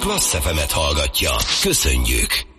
Klassz hallgatja. Köszönjük!